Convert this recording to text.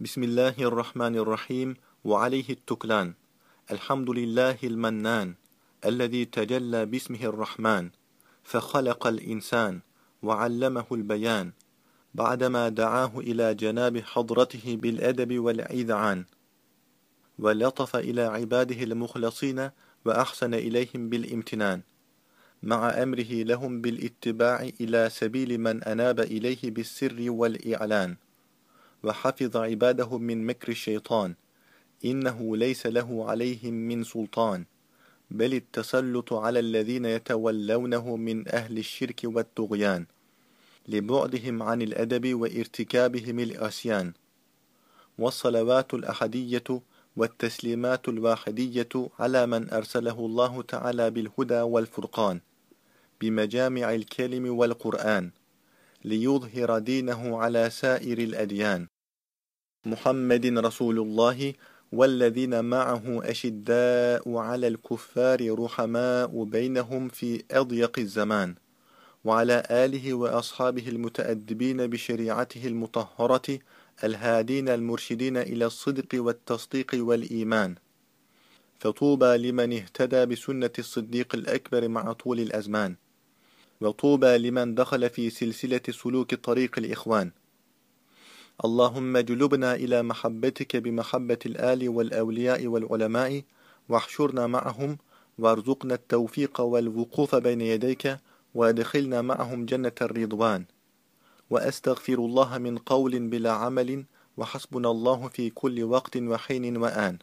بسم الله الرحمن الرحيم وعليه التكلان الحمد لله المنان الذي تجلى باسمه الرحمن فخلق الإنسان وعلمه البيان بعدما دعاه إلى جناب حضرته بالأدب والإذعان ولطف إلى عباده المخلصين وأحسن إليهم بالامتنان مع أمره لهم بالاتباع إلى سبيل من أناب إليه بالسر والإعلان وحفظ عباده من مكر الشيطان إنه ليس له عليهم من سلطان بل التسلط على الذين يتولونه من أهل الشرك والطغيان لبعدهم عن الأدب وارتكابهم العصيان والصلوات الأحدية والتسليمات الواحدية على من أرسله الله تعالى بالهدى والفرقان بمجامع الكلم والقرآن. ليظهر دينه على سائر الأديان. محمد رسول الله والذين معه أشداء على الكفار رحماء بينهم في أضيق الزمان وعلى آله وأصحابه المتأدبين بشريعته المطهرة الهادين المرشدين إلى الصدق والتصديق والإيمان. فطوبى لمن اهتدى بسنة الصديق الأكبر مع طول الأزمان. وطوبى لمن دخل في سلسلة سلوك طريق الإخوان. اللهم جلبنا إلى محبتك بمحبة الآل والأولياء والعلماء واحشرنا معهم وارزقنا التوفيق والوقوف بين يديك وادخلنا معهم جنة الرضوان. وأستغفر الله من قول بلا عمل وحسبنا الله في كل وقت وحين وآن.